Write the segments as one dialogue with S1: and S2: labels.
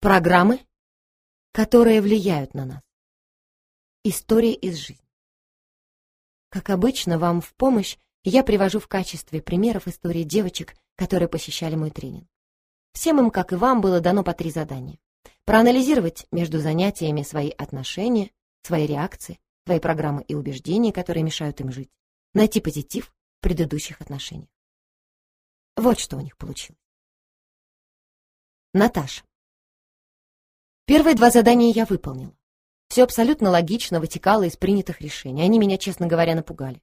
S1: Программы, которые влияют на нас. История из жизни. Как обычно, вам в помощь я привожу в качестве примеров истории девочек, которые посещали мой тренинг. Всем им, как и вам, было дано по три задания. Проанализировать между занятиями свои отношения, свои реакции, свои программы и убеждения, которые мешают им жить. Найти позитив в предыдущих отношениях. Вот что у них получилось. Наташа. Первые два задания я выполнила. Все абсолютно логично вытекало из принятых решений. Они меня, честно говоря, напугали.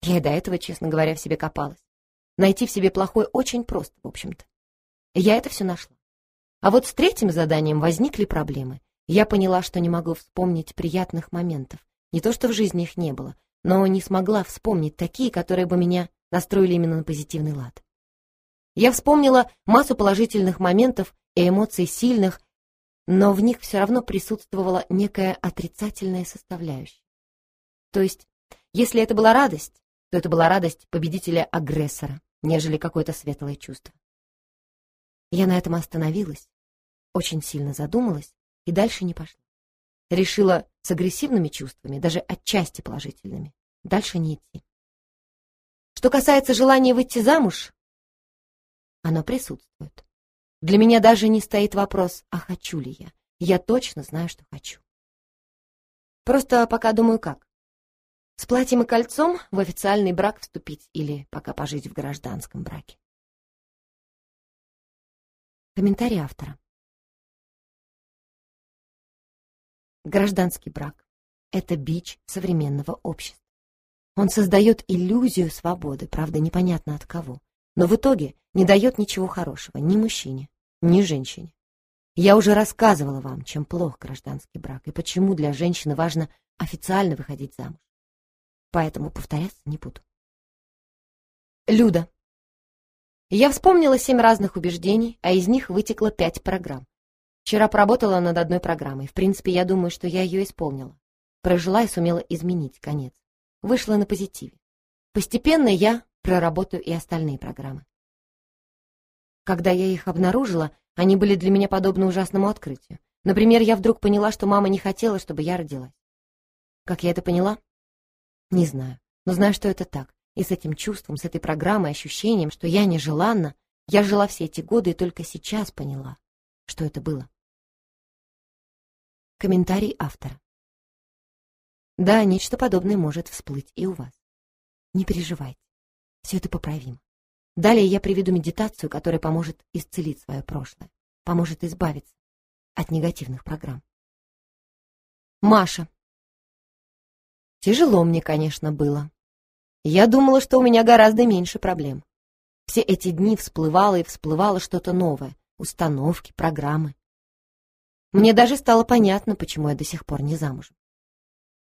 S1: Я и до этого, честно говоря, в себе копалась. Найти в себе плохое очень просто, в общем-то. Я это все нашла. А вот с третьим заданием возникли проблемы. Я поняла, что не могу вспомнить приятных моментов. Не то, что в жизни их не было, но не смогла вспомнить такие, которые бы меня настроили именно на позитивный лад. Я вспомнила массу положительных моментов и эмоций сильных, но в них все равно присутствовала некая отрицательная составляющая. То есть, если это была радость, то это была радость победителя-агрессора, нежели какое-то светлое чувство. Я на этом остановилась, очень сильно задумалась и дальше не пошла. Решила с агрессивными чувствами, даже отчасти положительными, дальше не идти. Что касается желания выйти замуж, оно присутствует. Для меня даже не стоит вопрос, а хочу ли я. Я точно знаю, что хочу. Просто пока думаю, как. С платьем и кольцом в официальный брак вступить или пока пожить в гражданском браке. Комментарий автора. Гражданский брак — это бич современного общества. Он создает иллюзию свободы, правда, непонятно от кого но в итоге не дает ничего хорошего ни мужчине, ни женщине. Я уже рассказывала вам, чем плох гражданский брак и почему для женщины важно официально выходить замуж. Поэтому повторяться не буду. Люда. Я вспомнила семь разных убеждений, а из них вытекло пять программ. Вчера поработала над одной программой. В принципе, я думаю, что я ее исполнила. Прожила и сумела изменить конец. Вышла на позитиве. Постепенно я проработаю и остальные программы. Когда я их обнаружила, они были для меня подобны ужасному открытию. Например, я вдруг поняла, что мама не хотела, чтобы я родилась. Как я это поняла? Не знаю, но знаю, что это так. И с этим чувством, с этой программой, ощущением, что я нежеланна, я жила все эти годы и только сейчас поняла, что это было. Комментарий автора. Да, нечто подобное может всплыть и у вас. Не переживайте. Все это поправимо. Далее я приведу медитацию, которая поможет исцелить свое прошлое, поможет избавиться от негативных программ. Маша. Тяжело мне, конечно, было. Я думала, что у меня гораздо меньше проблем. Все эти дни всплывало и всплывало что-то новое, установки, программы. Мне даже стало понятно, почему я до сих пор не замужем.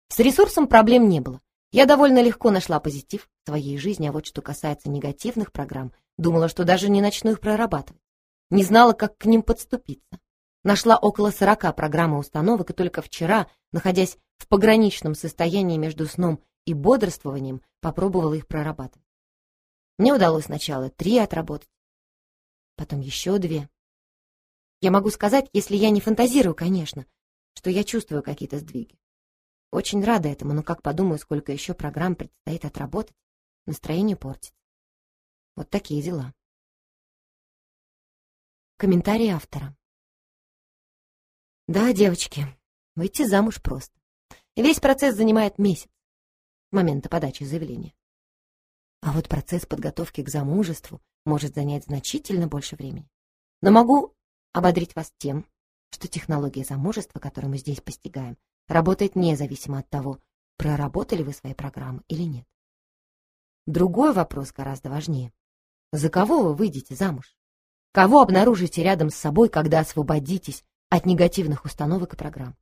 S1: С ресурсом проблем не было. Я довольно легко нашла позитив в своей жизни, а вот что касается негативных программ, думала, что даже не начну их прорабатывать. Не знала, как к ним подступиться. Нашла около сорока программ и установок, и только вчера, находясь в пограничном состоянии между сном и бодрствованием, попробовала их прорабатывать. Мне удалось сначала три отработать, потом еще две. Я могу сказать, если я не фантазирую, конечно, что я чувствую какие-то сдвиги. Очень рада этому, но как подумаю, сколько еще программ предстоит отработать, настроение портит. Вот такие дела. Комментарий автора. Да, девочки, выйти замуж просто. Весь процесс занимает месяц момента подачи заявления. А вот процесс подготовки к замужеству может занять значительно больше времени. Но могу ободрить вас тем, что технология замужества, которую мы здесь постигаем, работает независимо от того, проработали вы свои программы или нет. Другой вопрос гораздо важнее. За кого вы выйдете замуж? Кого обнаружите рядом с собой, когда освободитесь от негативных установок и программ?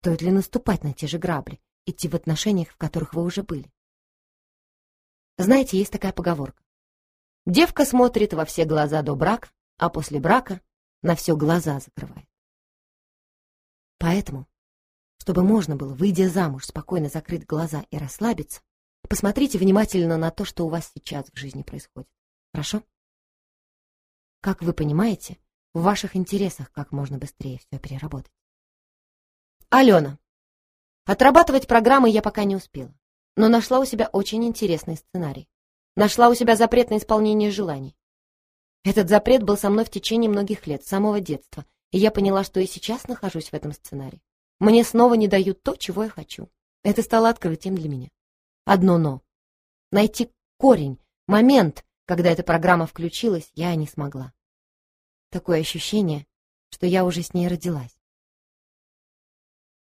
S1: Стоит ли наступать на те же грабли, идти в отношениях, в которых вы уже были? Знаете, есть такая поговорка. Девка смотрит во все глаза до брака, а после брака на все глаза закрывает. Поэтому чтобы можно было, выйдя замуж, спокойно закрыть глаза и расслабиться, посмотрите внимательно на то, что у вас сейчас в жизни происходит. Хорошо? Как вы понимаете, в ваших интересах как можно быстрее все переработать. Алена. Отрабатывать программы я пока не успела, но нашла у себя очень интересный сценарий. Нашла у себя запрет на исполнение желаний. Этот запрет был со мной в течение многих лет, с самого детства, и я поняла, что и сейчас нахожусь в этом сценарии. Мне снова не дают то, чего я хочу. Это стало открытием для меня. Одно «но». Найти корень, момент, когда эта программа включилась, я не смогла. Такое ощущение, что я уже с ней родилась.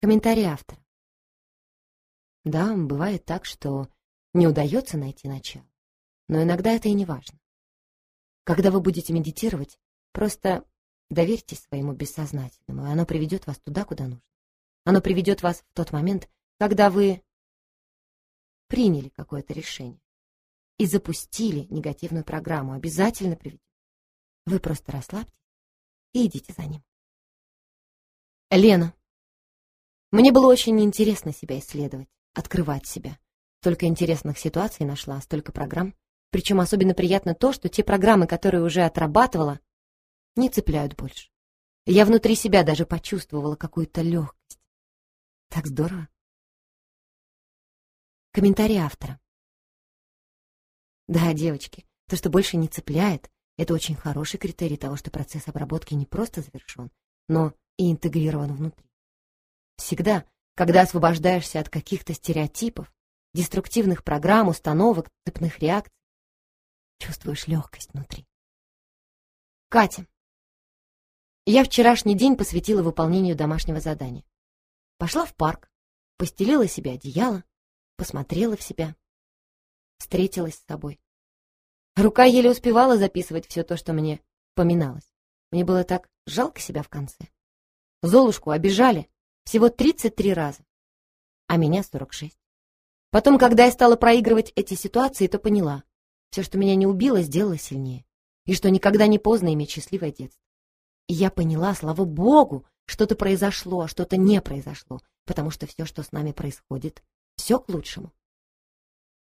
S1: Комментарий автора. Да, бывает так, что не удается найти начало, но иногда это и не важно. Когда вы будете медитировать, просто доверьтесь своему бессознательному, и оно приведет вас туда, куда нужно. Оно приведет вас в тот момент, когда вы приняли какое-то решение и запустили негативную программу, обязательно приведет. Вы просто расслабьтесь и идите за ним. Лена. Мне было очень интересно себя исследовать, открывать себя. Столько интересных ситуаций нашла, столько программ. Причем особенно приятно то, что те программы, которые уже отрабатывала, не цепляют больше. Я внутри себя даже почувствовала какую-то легкость. Так здорово. Комментарий автора. Да, девочки, то, что больше не цепляет, это очень хороший критерий того, что процесс обработки не просто завершен, но и интегрирован внутри. Всегда, когда освобождаешься от каких-то стереотипов, деструктивных программ, установок, цепных реакций, чувствуешь легкость внутри. Катя. Я вчерашний день посвятила выполнению домашнего задания. Пошла в парк, постелила себе одеяло, посмотрела в себя, встретилась с собой. Рука еле успевала записывать все то, что мне поминалось. Мне было так жалко себя в конце. Золушку обижали всего 33 раза, а меня 46. Потом, когда я стала проигрывать эти ситуации, то поняла, все, что меня не убило, сделало сильнее, и что никогда не поздно иметь счастливое детство. И я поняла, слава богу, что-то произошло, а что-то не произошло, потому что все, что с нами происходит, все к лучшему.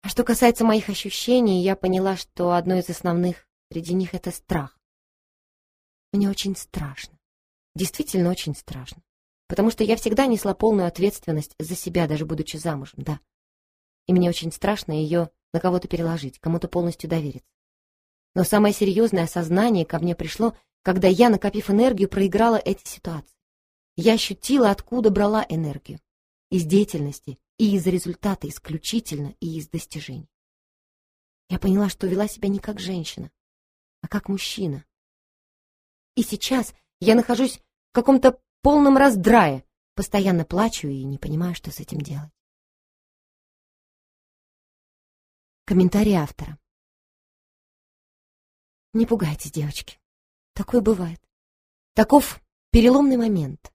S1: А что касается моих ощущений, я поняла, что одно из основных среди них — это страх. Мне очень страшно. Действительно очень страшно. Потому что я всегда несла полную ответственность за себя, даже будучи замужем, да. И мне очень страшно ее на кого-то переложить, кому-то полностью довериться. Но самое серьезное осознание ко мне пришло, когда я, накопив энергию, проиграла эти ситуации. Я ощутила, откуда брала энергию. Из деятельности, и из результата исключительно, и из достижений. Я поняла, что вела себя не как женщина, а как мужчина. И сейчас я нахожусь в каком-то полном раздрае, постоянно плачу и не понимаю, что с этим делать. Комментарий автора. Не пугайтесь, девочки. Такое бывает. Таков переломный момент.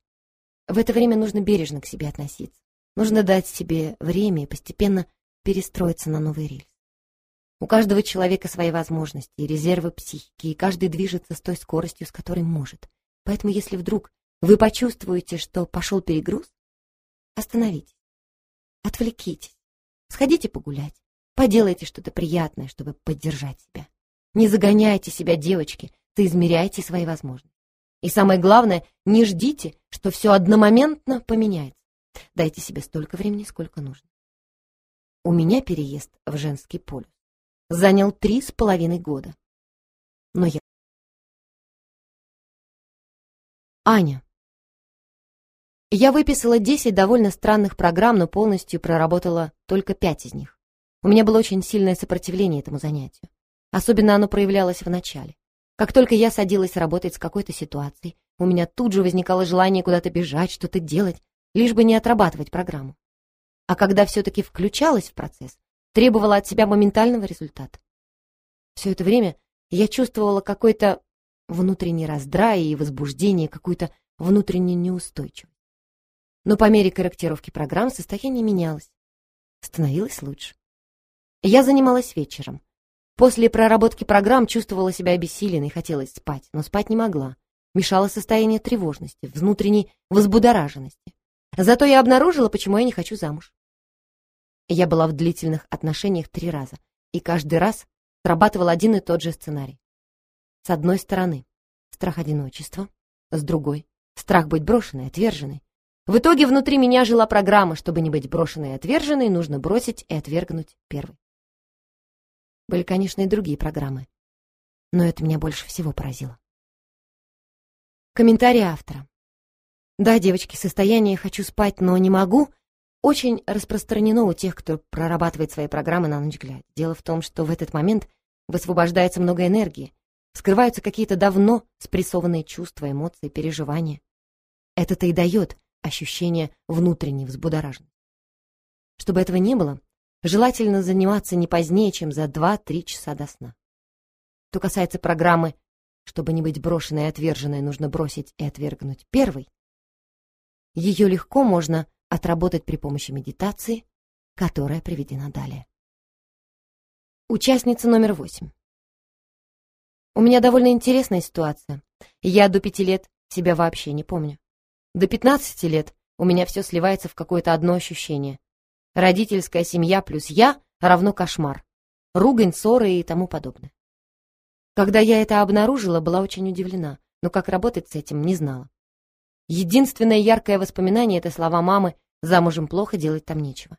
S1: В это время нужно бережно к себе относиться. Нужно дать себе время и постепенно перестроиться на новый рельс. У каждого человека свои возможности и резервы психики, и каждый движется с той скоростью, с которой может. Поэтому если вдруг вы почувствуете, что пошел перегруз, остановитесь, отвлекитесь, сходите погулять, поделайте что-то приятное, чтобы поддержать себя. Не загоняйте себя, девочки, измеряйте свои возможности. И самое главное, не ждите, что все одномоментно поменяется. Дайте себе столько времени, сколько нужно. У меня переезд в женский полюс занял три с половиной года. Но я... Аня. Я выписала 10 довольно странных программ, но полностью проработала только 5 из них. У меня было очень сильное сопротивление этому занятию. Особенно оно проявлялось в начале. Как только я садилась работать с какой-то ситуацией, у меня тут же возникало желание куда-то бежать, что-то делать, лишь бы не отрабатывать программу. А когда все-таки включалась в процесс, требовала от себя моментального результата. Все это время я чувствовала какой-то внутренний раздрай и возбуждение, какую-то внутреннюю неустойчивость. Но по мере корректировки программ состояние менялось. Становилось лучше. Я занималась вечером. После проработки программ чувствовала себя обессиленной, хотелось спать, но спать не могла. Мешало состояние тревожности, внутренней возбудораженности. Зато я обнаружила, почему я не хочу замуж. Я была в длительных отношениях три раза, и каждый раз срабатывал один и тот же сценарий. С одной стороны, страх одиночества, с другой — страх быть брошенной, отверженной. В итоге внутри меня жила программа, чтобы не быть брошенной и отверженной, нужно бросить и отвергнуть первый. Были, конечно, и другие программы, но это меня больше всего поразило. Комментарий автора. Да, девочки, состояние «хочу спать, но не могу» очень распространено у тех, кто прорабатывает свои программы на ночь глядя. Дело в том, что в этот момент высвобождается много энергии, скрываются какие-то давно спрессованные чувства, эмоции, переживания. Это-то и дает ощущение внутренней взбудораженности. Чтобы этого не было, желательно заниматься не позднее, чем за 2-3 часа до сна. Что касается программы «Чтобы не быть брошенной и отверженной, нужно бросить и отвергнуть первый», ее легко можно отработать при помощи медитации, которая приведена далее. Участница номер восемь. У меня довольно интересная ситуация. Я до пяти лет себя вообще не помню. До пятнадцати лет у меня все сливается в какое-то одно ощущение. Родительская семья плюс я равно кошмар. Ругань, ссоры и тому подобное. Когда я это обнаружила, была очень удивлена, но как работать с этим, не знала. Единственное яркое воспоминание — это слова мамы «замужем плохо, делать там нечего».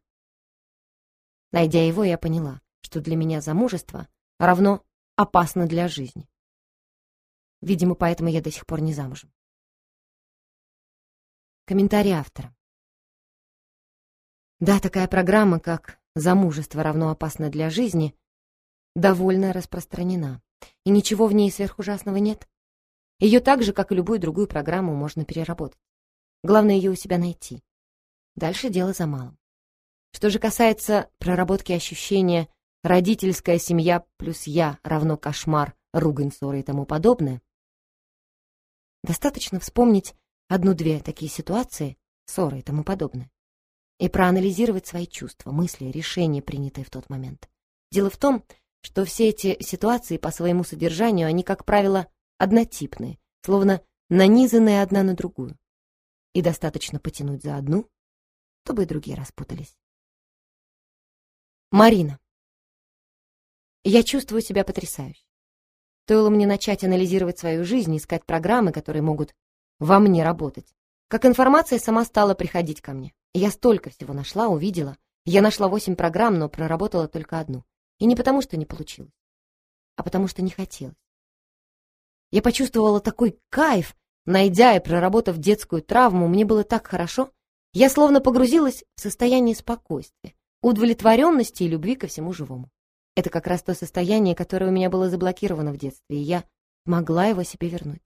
S1: Найдя его, я поняла, что для меня замужество равно опасно для жизни. Видимо, поэтому я до сих пор не замужем. Комментарий автора. Да, такая программа, как «Замужество равно опасно для жизни», довольно распространена, и ничего в ней сверхужасного нет. Ее так же, как и любую другую программу, можно переработать. Главное ее у себя найти. Дальше дело за малым. Что же касается проработки ощущения «родительская семья плюс я равно кошмар, ругань, ссоры и тому подобное», достаточно вспомнить одну-две такие ситуации, ссоры и тому подобное, и проанализировать свои чувства, мысли, решения, принятые в тот момент. Дело в том, что все эти ситуации по своему содержанию, они, как правило, однотипные, словно нанизанные одна на другую. И достаточно потянуть за одну, чтобы и другие распутались. Марина. Я чувствую себя потрясающе. Стоило мне начать анализировать свою жизнь, искать программы, которые могут во мне работать. Как информация сама стала приходить ко мне. Я столько всего нашла, увидела. Я нашла восемь программ, но проработала только одну. И не потому, что не получилось, а потому, что не хотелось. Я почувствовала такой кайф, найдя и проработав детскую травму, мне было так хорошо. Я словно погрузилась в состояние спокойствия, удовлетворенности и любви ко всему живому. Это как раз то состояние, которое у меня было заблокировано в детстве, и я могла его себе вернуть.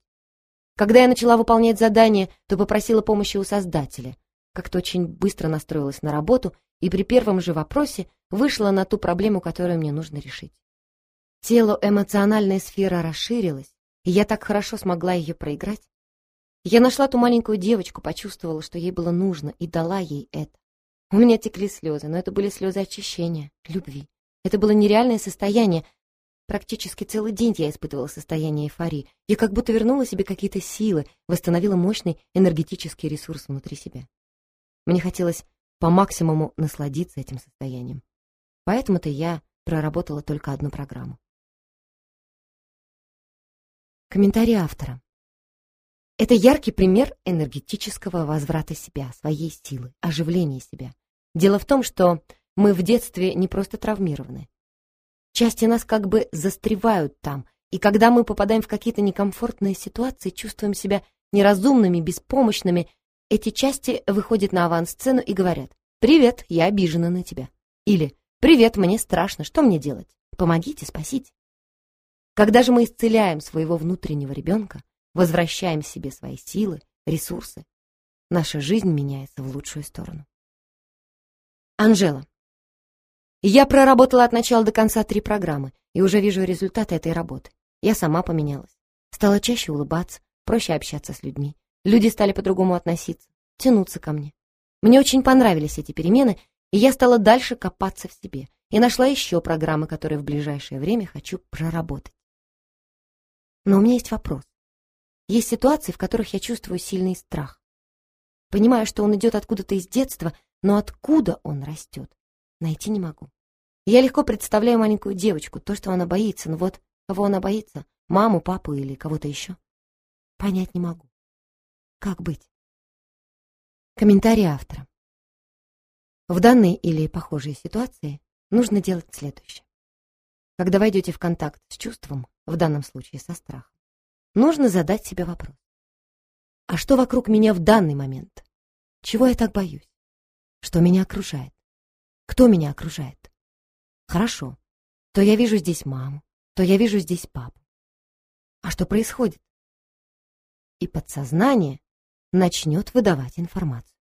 S1: Когда я начала выполнять задание, то попросила помощи у создателя. Как-то очень быстро настроилась на работу и при первом же вопросе вышла на ту проблему, которую мне нужно решить. Тело эмоциональная сфера расширилась, и я так хорошо смогла ее проиграть. Я нашла ту маленькую девочку, почувствовала, что ей было нужно, и дала ей это. У меня текли слезы, но это были слезы очищения, любви. Это было нереальное состояние. Практически целый день я испытывала состояние эйфории. Я как будто вернула себе какие-то силы, восстановила мощный энергетический ресурс внутри себя. Мне хотелось по максимуму насладиться этим состоянием. Поэтому-то я проработала только одну программу. Комментарий автора. Это яркий пример энергетического возврата себя, своей силы, оживления себя. Дело в том, что мы в детстве не просто травмированы. Части нас как бы застревают там, и когда мы попадаем в какие-то некомфортные ситуации, чувствуем себя неразумными, беспомощными, эти части выходят на авансцену и говорят «Привет, я обижена на тебя». Или «Привет, мне страшно, что мне делать? Помогите, спасите». Когда же мы исцеляем своего внутреннего ребенка, возвращаем себе свои силы, ресурсы, наша жизнь меняется в лучшую сторону. Анжела. Я проработала от начала до конца три программы и уже вижу результаты этой работы. Я сама поменялась. Стала чаще улыбаться, проще общаться с людьми. Люди стали по-другому относиться, тянуться ко мне. Мне очень понравились эти перемены, и я стала дальше копаться в себе и нашла еще программы, которые в ближайшее время хочу проработать. Но у меня есть вопрос. Есть ситуации, в которых я чувствую сильный страх. Понимаю, что он идет откуда-то из детства, но откуда он растет, найти не могу. Я легко представляю маленькую девочку, то, что она боится, но вот кого она боится, маму, папу или кого-то еще. Понять не могу. Как быть? Комментарий автора. В данной или похожей ситуации нужно делать следующее. Когда войдете в контакт с чувством, в данном случае со страхом, нужно задать себе вопрос. А что вокруг меня в данный момент? Чего я так боюсь? Что меня окружает? Кто меня окружает? Хорошо. То я вижу здесь маму, то я вижу здесь папу. А что происходит? И подсознание начнет выдавать информацию.